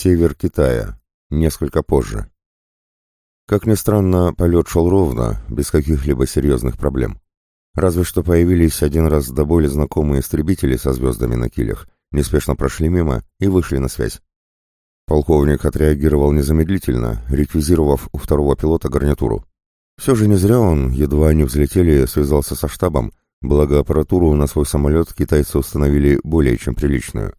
Север Китая. Несколько позже. Как ни странно, полет шел ровно, без каких-либо серьезных проблем. Разве что появились один раз до боли знакомые истребители со звездами на килях, неспешно прошли мимо и вышли на связь. Полковник отреагировал незамедлительно, реквизировав у второго пилота гарнитуру. Все же не зря он, едва они взлетели, связался со штабом, благо аппаратуру на свой самолет китайцы установили более чем приличную.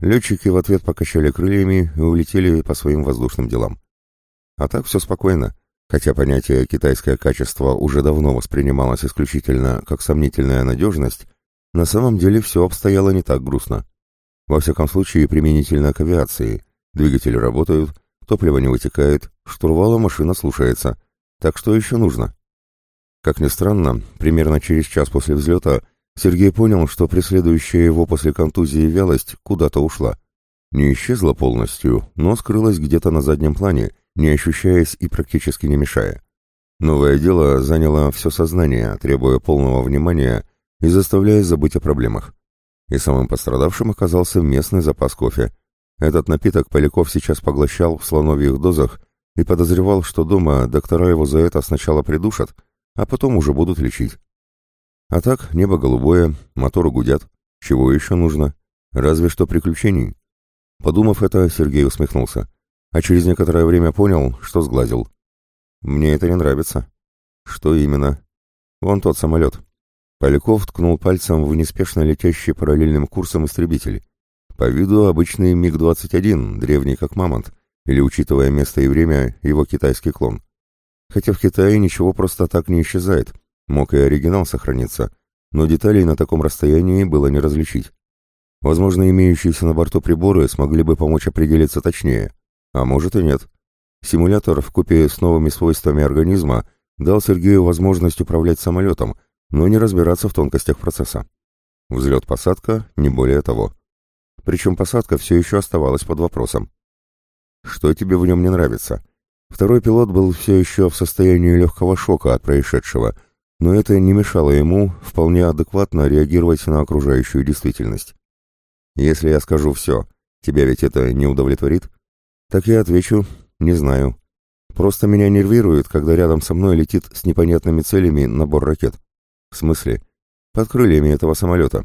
Летчики в ответ покачали крыльями и улетели по своим воздушным делам. А так все спокойно, хотя понятие «китайское качество» уже давно воспринималось исключительно как сомнительная надежность, на самом деле все обстояло не так грустно. Во всяком случае, применительно к авиации. Двигатели работают, топливо не вытекает, штурвала машина слушается. Так что еще нужно? Как ни странно, примерно через час после взлета Сергей понял, что преследующая его после контузии вялость куда-то ушла. Не исчезла полностью, но скрылась где-то на заднем плане, не ощущаясь и практически не мешая. Новое дело заняло все сознание, требуя полного внимания и заставляя забыть о проблемах. И самым пострадавшим оказался местный запас кофе. Этот напиток Поляков сейчас поглощал в слоновьих дозах и подозревал, что дома доктора его за это сначала придушат, а потом уже будут лечить. А так, небо голубое, моторы гудят. Чего еще нужно? Разве что приключений. Подумав это, Сергей усмехнулся. А через некоторое время понял, что сглазил. Мне это не нравится. Что именно? Вон тот самолет. Поляков ткнул пальцем в неспешно летящий параллельным курсом истребитель. По виду обычный МиГ-21, древний как мамонт, или, учитывая место и время, его китайский клон. Хотя в Китае ничего просто так не исчезает, Мог и оригинал сохраниться, но деталей на таком расстоянии было не различить. Возможно, имеющиеся на борту приборы смогли бы помочь определиться точнее, а может и нет. Симулятор в купе с новыми свойствами организма дал Сергею возможность управлять самолетом, но не разбираться в тонкостях процесса. Взлет-посадка, не более того. Причем посадка все еще оставалась под вопросом. Что тебе в нем не нравится? Второй пилот был все еще в состоянии легкого шока от происшедшего – но это не мешало ему вполне адекватно реагировать на окружающую действительность. Если я скажу все, тебя ведь это не удовлетворит? Так я отвечу, не знаю. Просто меня нервирует, когда рядом со мной летит с непонятными целями набор ракет. В смысле? Под крыльями этого самолета.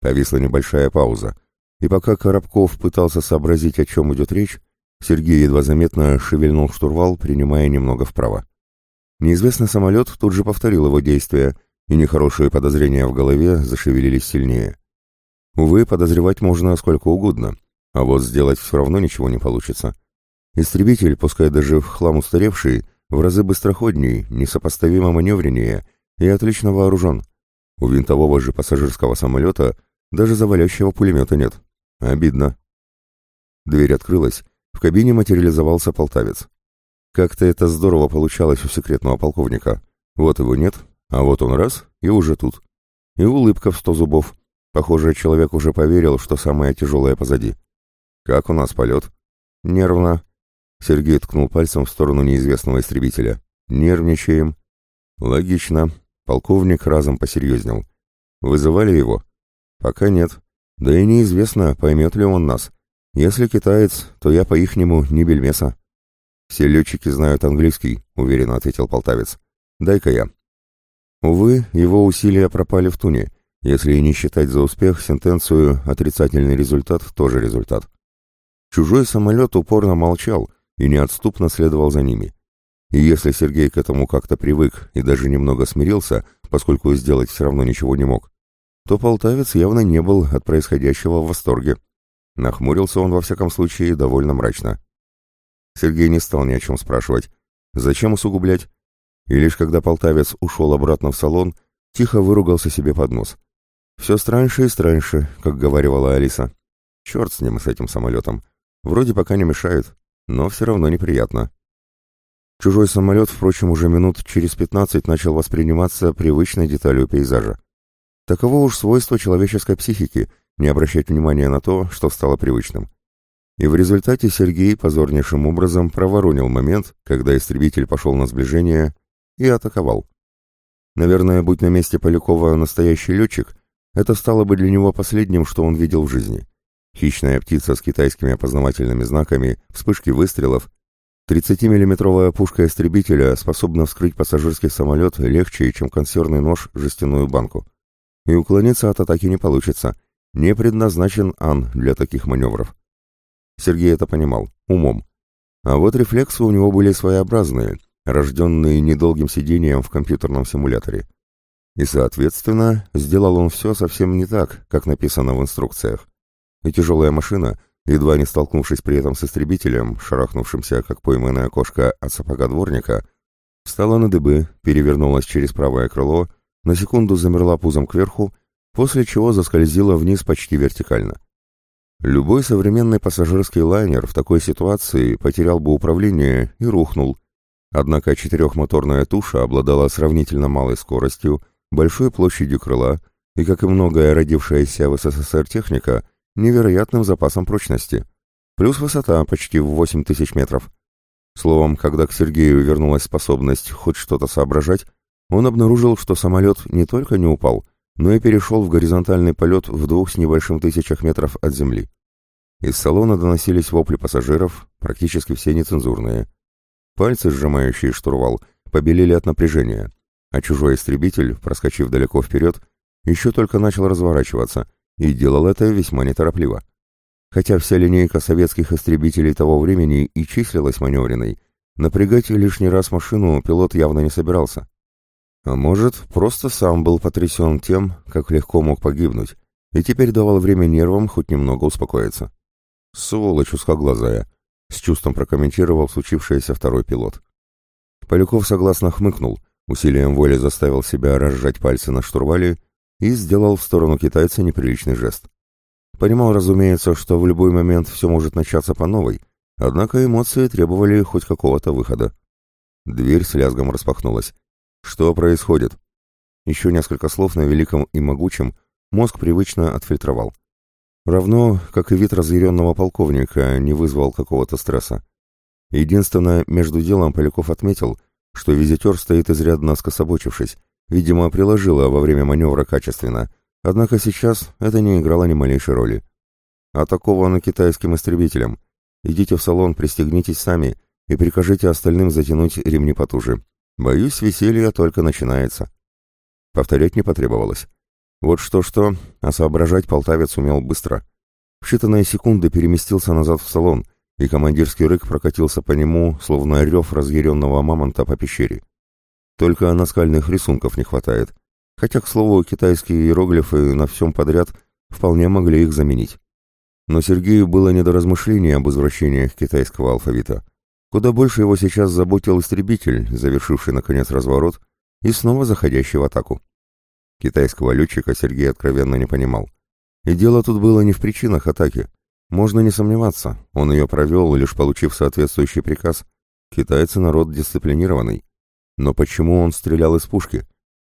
Повисла небольшая пауза. И пока Коробков пытался сообразить, о чем идет речь, Сергей едва заметно шевельнул штурвал, принимая немного вправо. Неизвестный самолет тут же повторил его действия, и нехорошие подозрения в голове зашевелились сильнее. Увы, подозревать можно сколько угодно, а вот сделать все равно ничего не получится. Истребитель, пускай даже в хлам устаревший, в разы быстроходней, несопоставимо маневреннее и отлично вооружен. У винтового же пассажирского самолета даже завалящего пулемета нет. Обидно. Дверь открылась, в кабине материализовался полтавец. Как-то это здорово получалось у секретного полковника. Вот его нет, а вот он раз, и уже тут. И улыбка в сто зубов. Похоже, человек уже поверил, что самое тяжелое позади. «Как у нас полет?» «Нервно». Сергей ткнул пальцем в сторону неизвестного истребителя. «Нервничаем». «Логично». Полковник разом посерьезнел. «Вызывали его?» «Пока нет. Да и неизвестно, поймет ли он нас. Если китаец, то я по-ихнему не бельмеса». «Все летчики знают английский», — уверенно ответил полтавец. «Дай-ка я». Увы, его усилия пропали в туне. Если не считать за успех сентенцию «отрицательный результат» — тоже результат. Чужой самолет упорно молчал и неотступно следовал за ними. И если Сергей к этому как-то привык и даже немного смирился, поскольку сделать все равно ничего не мог, то полтавец явно не был от происходящего в восторге. Нахмурился он, во всяком случае, довольно мрачно. Сергей не стал ни о чем спрашивать. Зачем усугублять? И лишь когда полтавец ушел обратно в салон, тихо выругался себе под нос. «Все страньше и страньше», как говорила Алиса. «Черт с ним, с этим самолетом. Вроде пока не мешает, но все равно неприятно». Чужой самолет, впрочем, уже минут через пятнадцать начал восприниматься привычной деталью пейзажа. Таково уж свойство человеческой психики — не обращать внимания на то, что стало привычным. И в результате Сергей позорнейшим образом проворонил момент, когда истребитель пошел на сближение и атаковал. Наверное, будь на месте Полякова настоящий летчик, это стало бы для него последним, что он видел в жизни. Хищная птица с китайскими опознавательными знаками, вспышки выстрелов. 30-миллиметровая пушка истребителя способна вскрыть пассажирский самолет легче, чем консервный нож жестяную банку. И уклониться от атаки не получится. Не предназначен Ан для таких маневров. Сергей это понимал, умом. А вот рефлексы у него были своеобразные, рожденные недолгим сидением в компьютерном симуляторе. И, соответственно, сделал он все совсем не так, как написано в инструкциях. И тяжелая машина, едва не столкнувшись при этом с истребителем, шарахнувшимся, как пойманная кошка от сапога дворника, встала на дыбы, перевернулась через правое крыло, на секунду замерла пузом кверху, после чего заскользила вниз почти вертикально. Любой современный пассажирский лайнер в такой ситуации потерял бы управление и рухнул. Однако четырехмоторная туша обладала сравнительно малой скоростью, большой площадью крыла и, как и многое родившаяся в СССР техника, невероятным запасом прочности. Плюс высота почти в 8 тысяч метров. Словом, когда к Сергею вернулась способность хоть что-то соображать, он обнаружил, что самолет не только не упал, но и перешел в горизонтальный полет в двух с небольшим тысячах метров от земли. Из салона доносились вопли пассажиров, практически все нецензурные. Пальцы, сжимающие штурвал, побелели от напряжения, а чужой истребитель, проскочив далеко вперед, еще только начал разворачиваться, и делал это весьма неторопливо. Хотя вся линейка советских истребителей того времени и числилась маневренной, напрягать лишний раз машину пилот явно не собирался. А может, просто сам был потрясен тем, как легко мог погибнуть, и теперь давал время нервам хоть немного успокоиться. «Сволочь узкоглазая», — с чувством прокомментировал случившееся второй пилот. Поляков согласно хмыкнул, усилием воли заставил себя разжать пальцы на штурвале и сделал в сторону китайца неприличный жест. Понимал, разумеется, что в любой момент все может начаться по новой, однако эмоции требовали хоть какого-то выхода. Дверь с лязгом распахнулась. Что происходит? Еще несколько слов на великом и могучем мозг привычно отфильтровал. Равно, как и вид разъяренного полковника не вызвал какого-то стресса. Единственное, между делом Поляков отметил, что визитер стоит изрядно скособочившись, видимо, приложила во время маневра качественно, однако сейчас это не играло ни малейшей роли. Атаковано китайским истребителем. Идите в салон, пристегнитесь сами и прикажите остальным затянуть ремни потуже. Боюсь, веселье только начинается. Повторять не потребовалось. Вот что-что, а соображать полтавец умел быстро. В считанные секунды переместился назад в салон, и командирский рык прокатился по нему, словно рев разъяренного мамонта по пещере. Только наскальных рисунков не хватает. Хотя, к слову, китайские иероглифы на всем подряд вполне могли их заменить. Но Сергею было не до размышлений об извращениях китайского алфавита. Куда больше его сейчас заботил истребитель, завершивший, наконец, разворот и снова заходящий в атаку. Китайского летчика Сергей откровенно не понимал. И дело тут было не в причинах атаки. Можно не сомневаться, он ее провел, лишь получив соответствующий приказ. Китайцы народ дисциплинированный. Но почему он стрелял из пушки?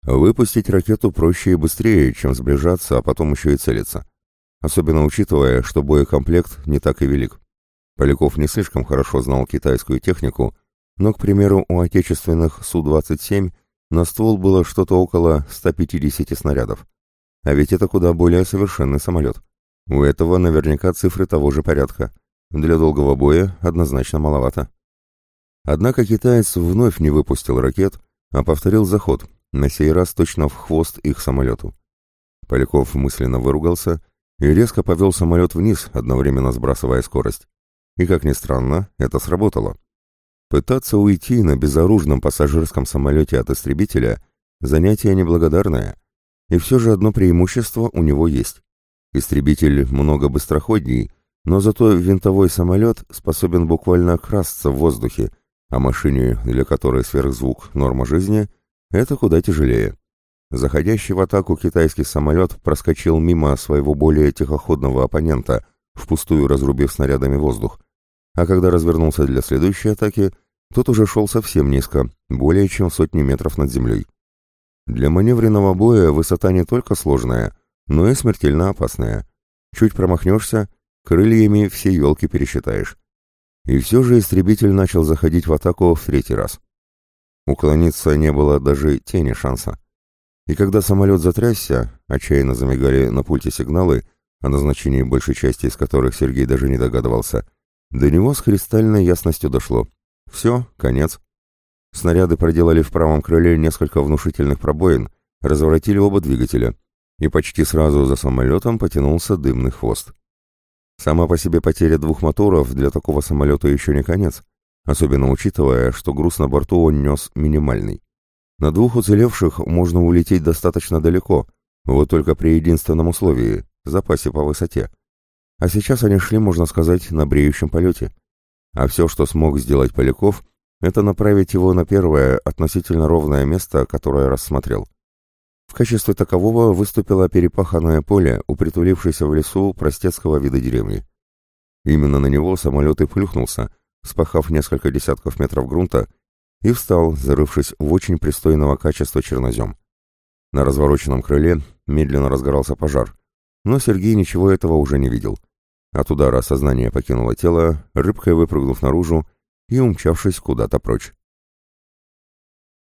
Выпустить ракету проще и быстрее, чем сближаться, а потом еще и целиться. Особенно учитывая, что боекомплект не так и велик. Поляков не слишком хорошо знал китайскую технику, но, к примеру, у отечественных Су-27 на ствол было что-то около 150 снарядов. А ведь это куда более совершенный самолет. У этого наверняка цифры того же порядка. Для долгого боя однозначно маловато. Однако китаец вновь не выпустил ракет, а повторил заход, на сей раз точно в хвост их самолету. Поляков мысленно выругался и резко повел самолет вниз, одновременно сбрасывая скорость. И, как ни странно, это сработало. Пытаться уйти на безоружном пассажирском самолете от истребителя – занятие неблагодарное. И все же одно преимущество у него есть. Истребитель много быстроходней, но зато винтовой самолет способен буквально красться в воздухе, а машине, для которой сверхзвук – норма жизни, это куда тяжелее. Заходящий в атаку китайский самолет проскочил мимо своего более тихоходного оппонента, впустую разрубив снарядами воздух, а когда развернулся для следующей атаки, тот уже шел совсем низко, более чем сотни метров над землей. Для маневренного боя высота не только сложная, но и смертельно опасная. Чуть промахнешься, крыльями все елки пересчитаешь. И все же истребитель начал заходить в атаку в третий раз. Уклониться не было даже тени шанса. И когда самолет затрясся, отчаянно замигали на пульте сигналы, о назначении большей части из которых Сергей даже не догадывался, до него с кристальной ясностью дошло. Все, конец. Снаряды проделали в правом крыле несколько внушительных пробоин, разворотили оба двигателя, и почти сразу за самолетом потянулся дымный хвост. Сама по себе потеря двух моторов для такого самолета еще не конец, особенно учитывая, что груз на борту он нес минимальный. На двух уцелевших можно улететь достаточно далеко, вот только при единственном условии – запасе по высоте. А сейчас они шли, можно сказать, на бреющем полете. А все, что смог сделать Поляков, это направить его на первое, относительно ровное место, которое рассмотрел. В качестве такового выступило перепаханное поле, упритулившееся в лесу простецкого вида деревни. Именно на него самолет и плюхнулся, спахав несколько десятков метров грунта, и встал, зарывшись в очень пристойного качества чернозем. На развороченном крыле медленно разгорался пожар, но Сергей ничего этого уже не видел. От удара сознание покинуло тело, рыбкой выпрыгнув наружу и умчавшись куда-то прочь.